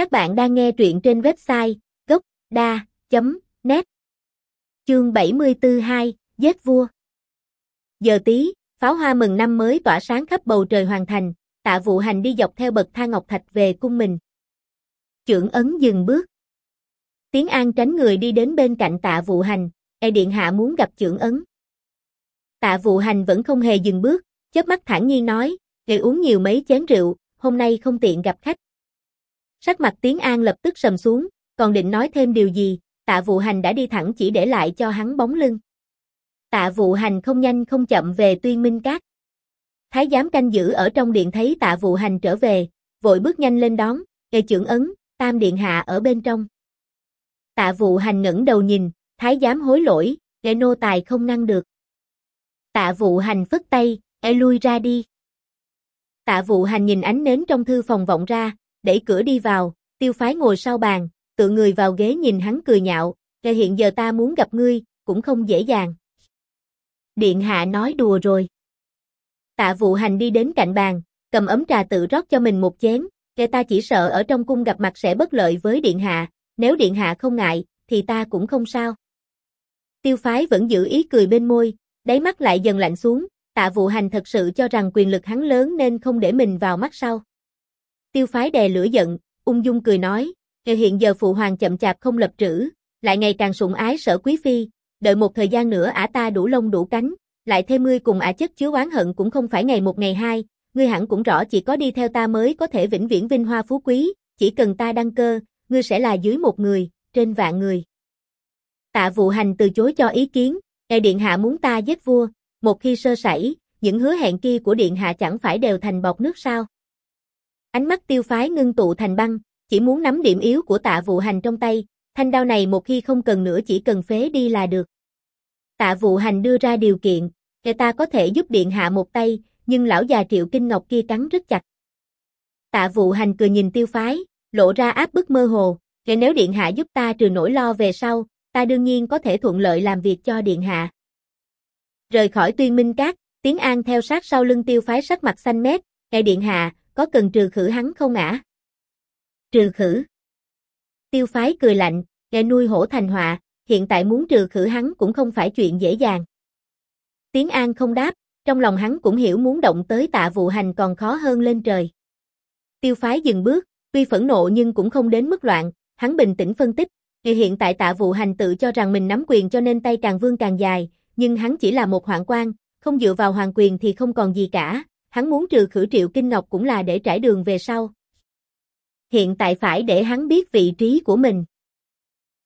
Các bạn đang nghe truyện trên website gốc.da.net Chương 742, Giết vua Giờ tí, pháo hoa mừng năm mới tỏa sáng khắp bầu trời hoàn thành, tạ vụ hành đi dọc theo bậc thang ngọc thạch về cung mình. Trưởng ấn dừng bước. Tiến An tránh người đi đến bên cạnh tạ vụ hành, e điện hạ muốn gặp trưởng ấn. Tạ vụ hành vẫn không hề dừng bước, chớp mắt thản nhiên nói, người uống nhiều mấy chén rượu, hôm nay không tiện gặp khách. Sắc mặt Tiến An lập tức sầm xuống, còn định nói thêm điều gì, tạ vụ hành đã đi thẳng chỉ để lại cho hắn bóng lưng. Tạ vụ hành không nhanh không chậm về tuyên minh cát. Thái giám canh giữ ở trong điện thấy tạ vụ hành trở về, vội bước nhanh lên đón, kề trưởng ấn, tam điện hạ ở bên trong. Tạ vụ hành ngẩng đầu nhìn, thái giám hối lỗi, kẻ nô tài không ngăn được. Tạ vụ hành phất tay, e lui ra đi. Tạ vụ hành nhìn ánh nến trong thư phòng vọng ra, đẩy cửa đi vào, tiêu phái ngồi sau bàn, tự người vào ghế nhìn hắn cười nhạo, ra hiện giờ ta muốn gặp ngươi, cũng không dễ dàng. Điện hạ nói đùa rồi. Tạ vụ hành đi đến cạnh bàn, cầm ấm trà tự rót cho mình một chén, ra ta chỉ sợ ở trong cung gặp mặt sẽ bất lợi với điện hạ, nếu điện hạ không ngại, thì ta cũng không sao. Tiêu phái vẫn giữ ý cười bên môi, đáy mắt lại dần lạnh xuống, tạ vụ hành thật sự cho rằng quyền lực hắn lớn nên không để mình vào mắt sau. Tiêu phái đè lửa giận, ung dung cười nói, hiện giờ phụ hoàng chậm chạp không lập trữ, lại ngày càng sủng ái sở quý phi, đợi một thời gian nữa ả ta đủ lông đủ cánh, lại thêm ngươi cùng ả chất chứa oán hận cũng không phải ngày một ngày hai, ngươi hẳn cũng rõ chỉ có đi theo ta mới có thể vĩnh viễn vinh hoa phú quý, chỉ cần ta đăng cơ, ngươi sẽ là dưới một người, trên vạn người. Tạ vụ hành từ chối cho ý kiến, e điện hạ muốn ta giết vua, một khi sơ sẩy, những hứa hẹn kia của điện hạ chẳng phải đều thành bọt nước sao. Ánh mắt tiêu phái ngưng tụ thành băng, chỉ muốn nắm điểm yếu của tạ vụ hành trong tay, thanh đao này một khi không cần nữa chỉ cần phế đi là được. Tạ vụ hành đưa ra điều kiện, kẻ ta có thể giúp điện hạ một tay, nhưng lão già triệu kinh ngọc kia cắn rất chặt. Tạ vụ hành cười nhìn tiêu phái, lộ ra áp bức mơ hồ, kẻ nếu điện hạ giúp ta trừ nỗi lo về sau, ta đương nhiên có thể thuận lợi làm việc cho điện hạ. Rời khỏi tuyên minh cát, tiếng An theo sát sau lưng tiêu phái sắc mặt xanh mét, kẻ điện hạ, có cần trừ khử hắn không ạ? Trừ khử. Tiêu phái cười lạnh, nghe nuôi hổ thành họa, hiện tại muốn trừ khử hắn cũng không phải chuyện dễ dàng. Tiếng An không đáp, trong lòng hắn cũng hiểu muốn động tới tạ vụ hành còn khó hơn lên trời. Tiêu phái dừng bước, tuy phẫn nộ nhưng cũng không đến mức loạn, hắn bình tĩnh phân tích, Vì hiện tại tạ vụ hành tự cho rằng mình nắm quyền cho nên tay càng vương càng dài, nhưng hắn chỉ là một hoạn quan, không dựa vào hoàng quyền thì không còn gì cả, hắn muốn trừ khử triệu kinh ngọc cũng là để trải đường về sau. Hiện tại phải để hắn biết vị trí của mình.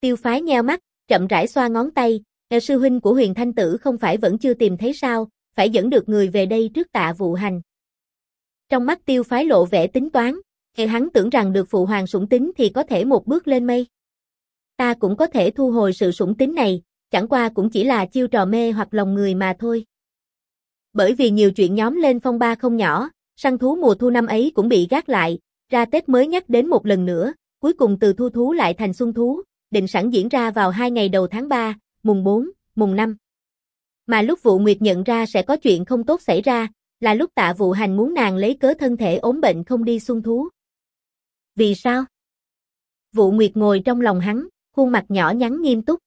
Tiêu phái nheo mắt, chậm rãi xoa ngón tay, Nghe sư huynh của huyền thanh tử không phải vẫn chưa tìm thấy sao, phải dẫn được người về đây trước tạ vụ hành. Trong mắt tiêu phái lộ vẻ tính toán, nghe hắn tưởng rằng được phụ hoàng sủng tính thì có thể một bước lên mây. Ta cũng có thể thu hồi sự sủng tính này, chẳng qua cũng chỉ là chiêu trò mê hoặc lòng người mà thôi. Bởi vì nhiều chuyện nhóm lên phong ba không nhỏ, săn thú mùa thu năm ấy cũng bị gác lại, ra Tết mới nhắc đến một lần nữa, cuối cùng từ thu thú lại thành xuân thú, định sẵn diễn ra vào hai ngày đầu tháng 3, mùng 4, mùng 5. Mà lúc vụ Nguyệt nhận ra sẽ có chuyện không tốt xảy ra, là lúc tạ vụ hành muốn nàng lấy cớ thân thể ốm bệnh không đi xuân thú. Vì sao? Vụ Nguyệt ngồi trong lòng hắn, khuôn mặt nhỏ nhắn nghiêm túc.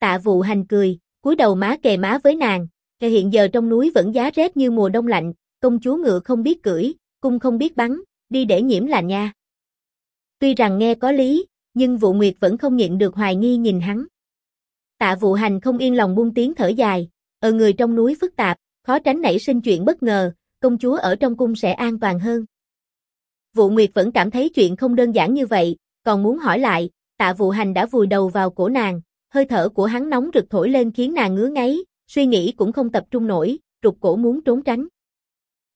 Tạ vụ hành cười, cúi đầu má kề má với nàng, thì hiện giờ trong núi vẫn giá rét như mùa đông lạnh, công chúa ngựa không biết cưỡi, cung không biết bắn, đi để nhiễm là nha. Tuy rằng nghe có lý, nhưng vụ nguyệt vẫn không nhịn được hoài nghi nhìn hắn. Tạ vụ hành không yên lòng buông tiếng thở dài, ở người trong núi phức tạp, khó tránh nảy sinh chuyện bất ngờ, công chúa ở trong cung sẽ an toàn hơn. Vụ Nguyệt vẫn cảm thấy chuyện không đơn giản như vậy, còn muốn hỏi lại, tạ vụ hành đã vùi đầu vào cổ nàng, hơi thở của hắn nóng rực thổi lên khiến nàng ngứa ngáy, suy nghĩ cũng không tập trung nổi, trục cổ muốn trốn tránh.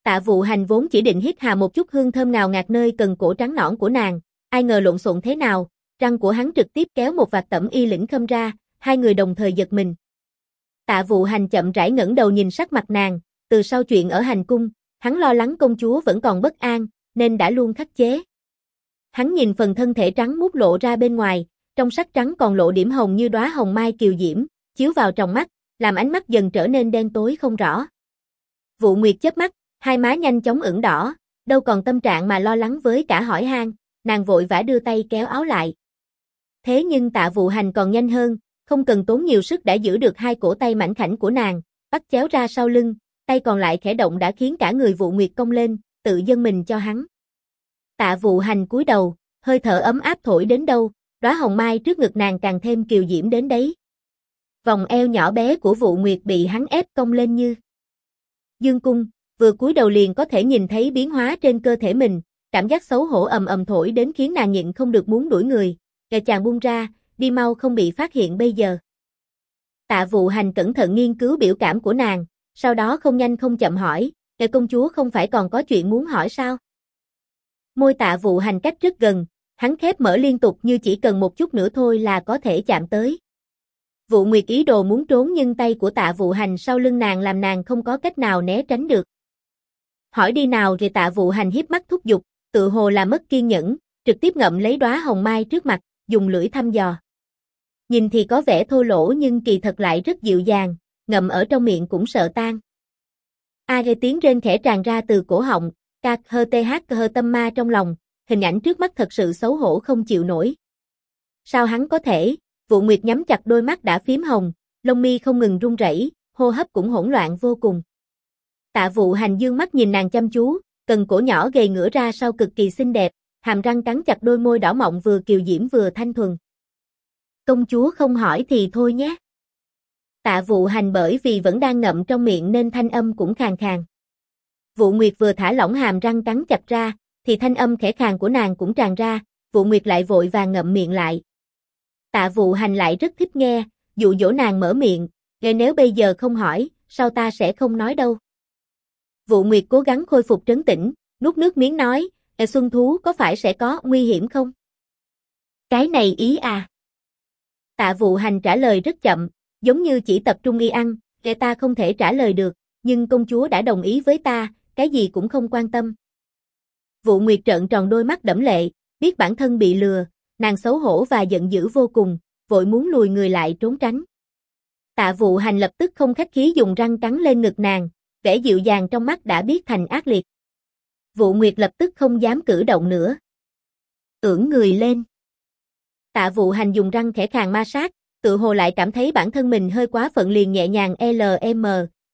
Tạ vụ hành vốn chỉ định hít hà một chút hương thơm nào ngạt nơi cần cổ trắng nõn của nàng, ai ngờ lộn xộn thế nào, răng của hắn trực tiếp kéo một vạt tẩm y lĩnh khâm ra, hai người đồng thời giật mình. Tạ vụ hành chậm rãi ngẩng đầu nhìn sắc mặt nàng, từ sau chuyện ở hành cung, hắn lo lắng công chúa vẫn còn bất an, nên đã luôn khắc chế. Hắn nhìn phần thân thể trắng mút lộ ra bên ngoài, trong sắc trắng còn lộ điểm hồng như đóa hồng mai kiều diễm, chiếu vào trong mắt, làm ánh mắt dần trở nên đen tối không rõ. Vụ Nguyệt chớp mắt, hai má nhanh chóng ửng đỏ, đâu còn tâm trạng mà lo lắng với cả hỏi han, nàng vội vã đưa tay kéo áo lại. Thế nhưng tạ vụ hành còn nhanh hơn, không cần tốn nhiều sức đã giữ được hai cổ tay mảnh khảnh của nàng, bắt chéo ra sau lưng, tay còn lại khẽ động đã khiến cả người vụ nguyệt cong lên, tự dâng mình cho hắn. Tạ vụ hành cúi đầu, hơi thở ấm áp thổi đến đâu, đóa hồng mai trước ngực nàng càng thêm kiều diễm đến đấy. Vòng eo nhỏ bé của vụ nguyệt bị hắn ép cong lên như dương cung, vừa cúi đầu liền có thể nhìn thấy biến hóa trên cơ thể mình, cảm giác xấu hổ ầm ầm thổi đến khiến nàng nhịn không được muốn đuổi người, kề chàng buông ra, đi mau không bị phát hiện bây giờ. Tạ vụ hành cẩn thận nghiên cứu biểu cảm của nàng, sau đó không nhanh không chậm hỏi, kẻ công chúa không phải còn có chuyện muốn hỏi sao? Môi tạ vụ hành cách rất gần, hắn khép mở liên tục như chỉ cần một chút nữa thôi là có thể chạm tới. Vụ Nguyệt ý đồ muốn trốn nhưng tay của tạ vụ hành sau lưng nàng làm nàng không có cách nào né tránh được. Hỏi đi nào thì tạ vụ hành hiếp mắt thúc giục, tự hồ là mất kiên nhẫn, trực tiếp ngậm lấy đóa hồng mai trước mặt, dùng lưỡi thăm dò. Nhìn thì có vẻ thô lỗ nhưng kỳ thật lại rất dịu dàng, ngậm ở trong miệng cũng sợ tan. A gây tiếng rên khẽ tràn ra từ cổ họng, cạc hơ tê hát hơ tâm ma trong lòng, hình ảnh trước mắt thật sự xấu hổ không chịu nổi. Sao hắn có thể, vụ nguyệt nhắm chặt đôi mắt đã phím hồng, lông mi không ngừng run rẩy, hô hấp cũng hỗn loạn vô cùng. Tạ vụ hành dương mắt nhìn nàng chăm chú, cần cổ nhỏ gầy ngửa ra sau cực kỳ xinh đẹp, hàm răng cắn chặt đôi môi đỏ mọng vừa kiều diễm vừa thanh thuần. Công chúa không hỏi thì thôi nhé. Tạ vụ hành bởi vì vẫn đang ngậm trong miệng nên thanh âm cũng khàn khàn. Vụ Nguyệt vừa thả lỏng hàm răng cắn chặt ra, thì thanh âm khẽ khàn của nàng cũng tràn ra, Vụ Nguyệt lại vội vàng ngậm miệng lại. Tạ vụ hành lại rất thích nghe, dụ dỗ nàng mở miệng, nghe nếu bây giờ không hỏi, sao ta sẽ không nói đâu. Vụ Nguyệt cố gắng khôi phục trấn tĩnh, nuốt nước miếng nói, e xuân thú có phải sẽ có nguy hiểm không? Cái này ý à? Tạ vụ hành trả lời rất chậm, giống như chỉ tập trung y ăn, kẻ ta không thể trả lời được, nhưng công chúa đã đồng ý với ta, cái gì cũng không quan tâm. Vụ Nguyệt trợn tròn đôi mắt đẫm lệ, biết bản thân bị lừa, nàng xấu hổ và giận dữ vô cùng, vội muốn lùi người lại trốn tránh. Tạ vụ hành lập tức không khách khí dùng răng cắn lên ngực nàng, vẻ dịu dàng trong mắt đã biết thành ác liệt. Vụ Nguyệt lập tức không dám cử động nữa. Ưỡng người lên. Tạ vụ hành dùng răng khẽ khàng ma sát, tự hồ lại cảm thấy bản thân mình hơi quá phận liền nhẹ nhàng LM,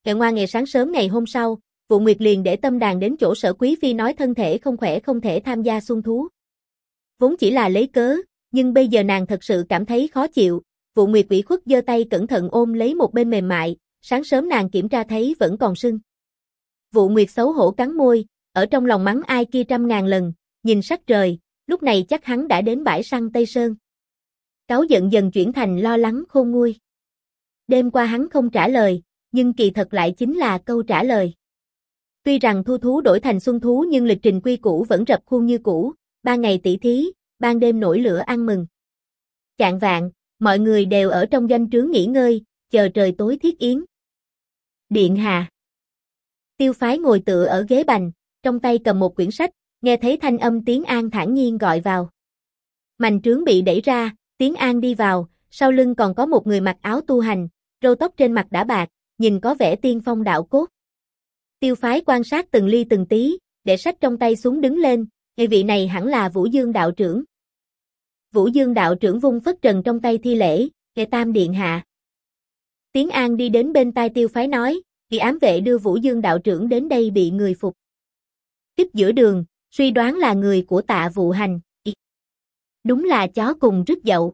kẻ ngoan ngày sáng sớm ngày hôm sau, vụ Nguyệt liền để tâm đàn đến chỗ sở quý phi nói thân thể không khỏe không thể tham gia xuân thú. Vốn chỉ là lấy cớ, nhưng bây giờ nàng thật sự cảm thấy khó chịu, vụ Nguyệt ủy khuất giơ tay cẩn thận ôm lấy một bên mềm mại, sáng sớm nàng kiểm tra thấy vẫn còn sưng. Vụ Nguyệt xấu hổ cắn môi, ở trong lòng mắng ai kia trăm ngàn lần, nhìn sắc trời, lúc này chắc hắn đã đến bãi săn Tây Sơn. Cáo giận dần chuyển thành lo lắng khôn nguôi. Đêm qua hắn không trả lời, nhưng kỳ thật lại chính là câu trả lời. Tuy rằng thu thú đổi thành xuân thú nhưng lịch trình quy cũ vẫn rập khuôn như cũ, ba ngày tỷ thí, ban đêm nổi lửa ăn mừng. Chạng vạn, mọi người đều ở trong doanh trướng nghỉ ngơi, chờ trời tối thiết yến. Điện Hà Tiêu phái ngồi tựa ở ghế bành, trong tay cầm một quyển sách, nghe thấy thanh âm tiếng An thản nhiên gọi vào. Mành trướng bị đẩy ra, tiếng An đi vào, sau lưng còn có một người mặc áo tu hành, râu tóc trên mặt đã bạc, nhìn có vẻ tiên phong đạo cốt. Tiêu phái quan sát từng ly từng tí, để sách trong tay xuống đứng lên, người vị này hẳn là Vũ Dương đạo trưởng. Vũ Dương đạo trưởng vung phất trần trong tay thi lễ, kệ tam điện hạ. Tiến An đi đến bên tai tiêu phái nói, vì ám vệ đưa Vũ Dương đạo trưởng đến đây bị người phục. Tiếp giữa đường, suy đoán là người của tạ vụ hành. Đúng là chó cùng rứt dậu.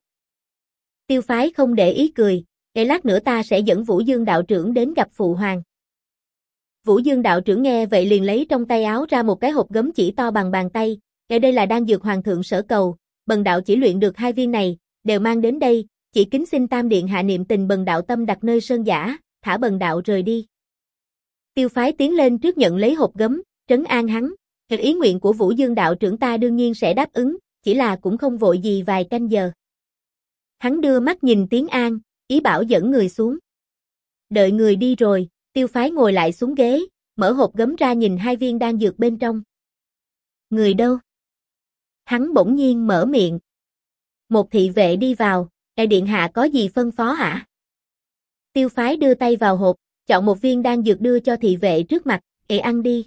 Tiêu phái không để ý cười, để lát nữa ta sẽ dẫn Vũ Dương đạo trưởng đến gặp phụ hoàng. Vũ Dương đạo trưởng nghe vậy liền lấy trong tay áo ra một cái hộp gấm chỉ to bằng bàn tay, kể đây là đang dược hoàng thượng sở cầu, bần đạo chỉ luyện được hai viên này, đều mang đến đây, chỉ kính xin tam điện hạ niệm tình bần đạo tâm đặt nơi sơn giả, thả bần đạo rời đi. Tiêu phái tiến lên trước nhận lấy hộp gấm, trấn an hắn, Thực ý nguyện của Vũ Dương đạo trưởng ta đương nhiên sẽ đáp ứng, chỉ là cũng không vội gì vài canh giờ. Hắn đưa mắt nhìn Tiến An, ý bảo dẫn người xuống. Đợi người đi rồi, tiêu phái ngồi lại xuống ghế, mở hộp gấm ra nhìn hai viên đang dược bên trong. Người đâu? Hắn bỗng nhiên mở miệng. Một thị vệ đi vào, đại điện hạ có gì phân phó hả? Tiêu phái đưa tay vào hộp, chọn một viên đan dược đưa cho thị vệ trước mặt, để ăn đi.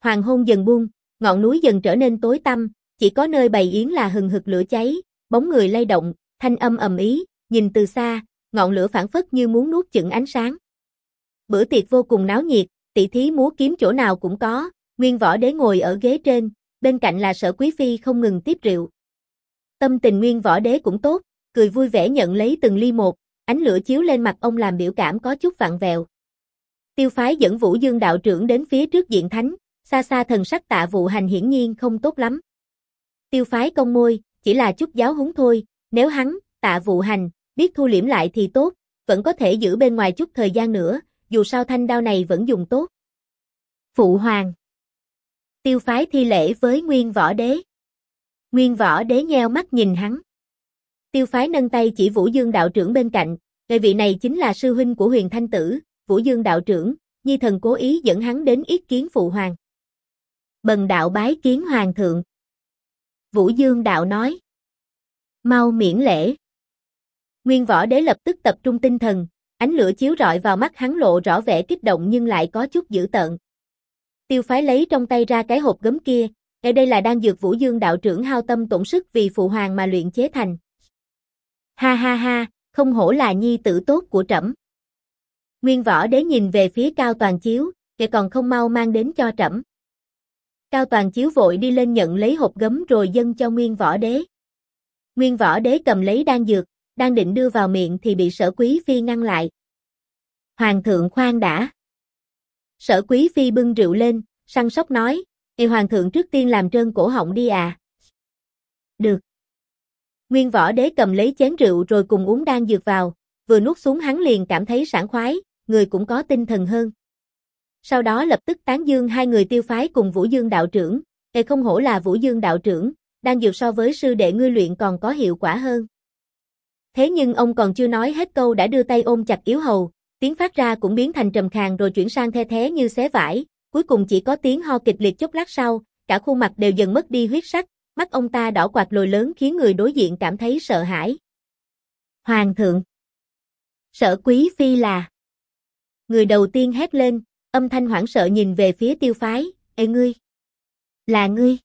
Hoàng hôn dần buông, ngọn núi dần trở nên tối tăm, chỉ có nơi bày yến là hừng hực lửa cháy, bóng người lay động, thanh âm ầm ý, nhìn từ xa, ngọn lửa phản phất như muốn nuốt chửng ánh sáng. Bữa tiệc vô cùng náo nhiệt, tỷ thí múa kiếm chỗ nào cũng có, nguyên võ đế ngồi ở ghế trên, bên cạnh là sở quý phi không ngừng tiếp rượu. Tâm tình nguyên võ đế cũng tốt, cười vui vẻ nhận lấy từng ly một, ánh lửa chiếu lên mặt ông làm biểu cảm có chút vặn vẹo. Tiêu phái dẫn Vũ Dương đạo trưởng đến phía trước diện thánh, xa xa thần sắc tạ vụ hành hiển nhiên không tốt lắm. Tiêu phái công môi, chỉ là chút giáo huấn thôi, nếu hắn, tạ vụ hành, biết thu liễm lại thì tốt, vẫn có thể giữ bên ngoài chút thời gian nữa, dù sao thanh đao này vẫn dùng tốt. Phụ hoàng Tiêu phái thi lễ với nguyên võ đế. Nguyên võ đế nheo mắt nhìn hắn. Tiêu phái nâng tay chỉ Vũ Dương đạo trưởng bên cạnh, người vị này chính là sư huynh của huyền thanh tử, Vũ Dương đạo trưởng, nhi thần cố ý dẫn hắn đến ý kiến phụ hoàng. Bần đạo bái kiến hoàng thượng. Vũ Dương đạo nói. Mau miễn lễ. Nguyên võ đế lập tức tập trung tinh thần, ánh lửa chiếu rọi vào mắt hắn lộ rõ vẻ kích động nhưng lại có chút dữ tợn. Tiêu phái lấy trong tay ra cái hộp gấm kia, ở đây là đang dược Vũ Dương đạo trưởng hao tâm tổn sức vì phụ hoàng mà luyện chế thành. Ha ha ha, không hổ là nhi tử tốt của trẫm. Nguyên võ đế nhìn về phía cao toàn chiếu, kẻ còn không mau mang đến cho trẫm. Cao toàn chiếu vội đi lên nhận lấy hộp gấm rồi dâng cho nguyên võ đế. Nguyên võ đế cầm lấy đan dược, đang định đưa vào miệng thì bị sở quý phi ngăn lại. Hoàng thượng khoan đã. Sở quý phi bưng rượu lên, săn sóc nói, thì hoàng thượng trước tiên làm trơn cổ họng đi à. Được. Nguyên võ đế cầm lấy chén rượu rồi cùng uống đan dược vào, vừa nuốt xuống hắn liền cảm thấy sảng khoái, người cũng có tinh thần hơn. Sau đó lập tức tán dương hai người tiêu phái cùng Vũ Dương đạo trưởng, Ê không hổ là Vũ Dương đạo trưởng, đan dược so với sư đệ ngươi luyện còn có hiệu quả hơn. Thế nhưng ông còn chưa nói hết câu đã đưa tay ôm chặt yếu hầu, tiếng phát ra cũng biến thành trầm khàn rồi chuyển sang the thế như xé vải, cuối cùng chỉ có tiếng ho kịch liệt chốc lát sau, cả khuôn mặt đều dần mất đi huyết sắc, mắt ông ta đỏ quạt lồi lớn khiến người đối diện cảm thấy sợ hãi. Hoàng thượng Sở quý phi là Người đầu tiên hét lên, âm thanh hoảng sợ nhìn về phía tiêu phái, Ê ngươi! Là ngươi!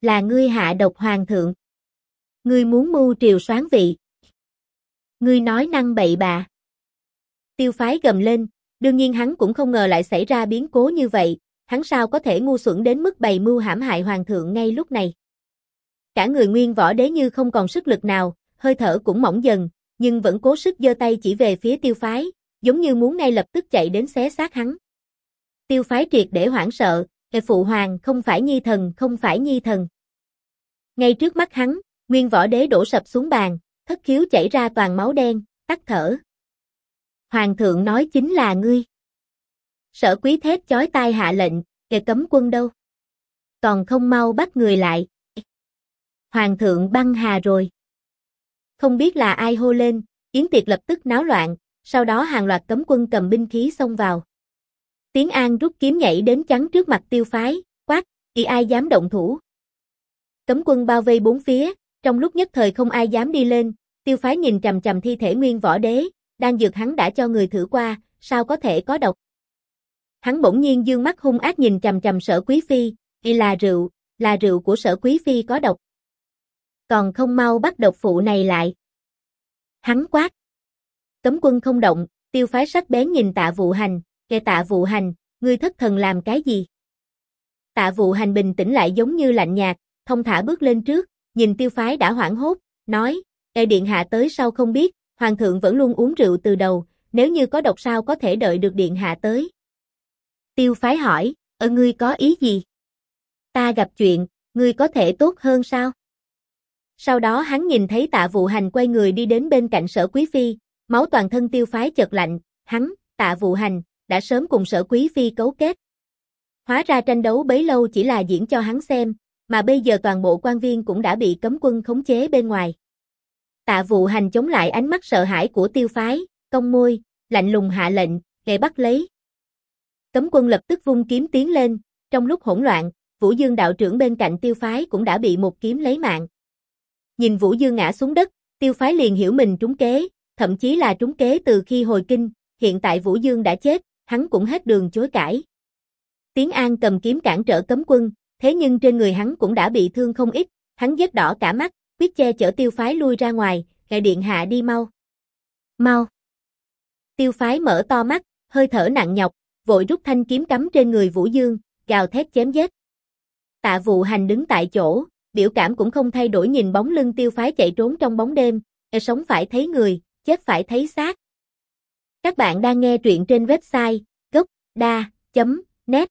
Là ngươi hạ độc hoàng thượng! Ngươi muốn mưu triều soán vị! Ngươi nói năng bậy bạ! Tiêu phái gầm lên, đương nhiên hắn cũng không ngờ lại xảy ra biến cố như vậy, hắn sao có thể ngu xuẩn đến mức bày mưu hãm hại hoàng thượng ngay lúc này. Cả người nguyên võ đế như không còn sức lực nào, hơi thở cũng mỏng dần, nhưng vẫn cố sức giơ tay chỉ về phía tiêu phái, giống như muốn ngay lập tức chạy đến xé xác hắn. Tiêu phái triệt để hoảng sợ, Hệ phụ hoàng không phải nhi thần, không phải nhi thần. Ngay trước mắt hắn, nguyên võ đế đổ sập xuống bàn, thất khiếu chảy ra toàn máu đen, tắt thở. Hoàng thượng nói chính là ngươi. Sở quý thét chói tai hạ lệnh, kề cấm quân đâu. Còn không mau bắt người lại. Hoàng thượng băng hà rồi. Không biết là ai hô lên, yến tiệc lập tức náo loạn, sau đó hàng loạt cấm quân cầm binh khí xông vào. Tiến An rút kiếm nhảy đến chắn trước mặt tiêu phái, quát, kỳ ai dám động thủ. Cấm quân bao vây bốn phía, trong lúc nhất thời không ai dám đi lên, tiêu phái nhìn trầm trầm thi thể nguyên võ đế, đang dược hắn đã cho người thử qua, sao có thể có độc. Hắn bỗng nhiên dương mắt hung ác nhìn trầm trầm sở quý phi, y là rượu, là rượu của sở quý phi có độc. Còn không mau bắt độc phụ này lại. Hắn quát. Cấm quân không động, tiêu phái sắc bén nhìn tạ vụ hành, kẻ tạ vụ hành, ngươi thất thần làm cái gì? Tạ vụ hành bình tĩnh lại giống như lạnh nhạt, thông thả bước lên trước, nhìn tiêu phái đã hoảng hốt, nói, e điện hạ tới sau không biết, hoàng thượng vẫn luôn uống rượu từ đầu, nếu như có độc sao có thể đợi được điện hạ tới. Tiêu phái hỏi, ở ngươi có ý gì? Ta gặp chuyện, ngươi có thể tốt hơn sao? Sau đó hắn nhìn thấy tạ vụ hành quay người đi đến bên cạnh sở quý phi, máu toàn thân tiêu phái chợt lạnh, hắn, tạ vụ hành, đã sớm cùng sở quý phi cấu kết. Hóa ra tranh đấu bấy lâu chỉ là diễn cho hắn xem, mà bây giờ toàn bộ quan viên cũng đã bị cấm quân khống chế bên ngoài. Tạ vụ hành chống lại ánh mắt sợ hãi của tiêu phái, cong môi, lạnh lùng hạ lệnh, nghề bắt lấy. Cấm quân lập tức vung kiếm tiến lên, trong lúc hỗn loạn, Vũ Dương đạo trưởng bên cạnh tiêu phái cũng đã bị một kiếm lấy mạng. Nhìn Vũ Dương ngã xuống đất, tiêu phái liền hiểu mình trúng kế, thậm chí là trúng kế từ khi hồi kinh, hiện tại Vũ Dương đã chết, hắn cũng hết đường chối cãi. Tiến An cầm kiếm cản trở cấm quân, thế nhưng trên người hắn cũng đã bị thương không ít, hắn vết đỏ cả mắt, quyết che chở tiêu phái lui ra ngoài, ngài điện hạ đi mau. Mau. Tiêu phái mở to mắt, hơi thở nặng nhọc, vội rút thanh kiếm cắm trên người Vũ Dương, gào thét chém giết. Tạ vụ hành đứng tại chỗ, biểu cảm cũng không thay đổi nhìn bóng lưng tiêu phái chạy trốn trong bóng đêm, e sống phải thấy người, chết phải thấy xác. Các bạn đang nghe truyện trên website gocda.net